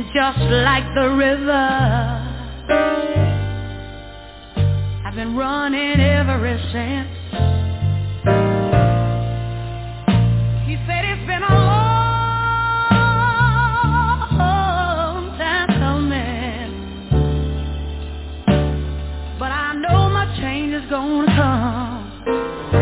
And just like the river, I've been running ever since. He said it's been a long time coming, but I know my change is gonna come.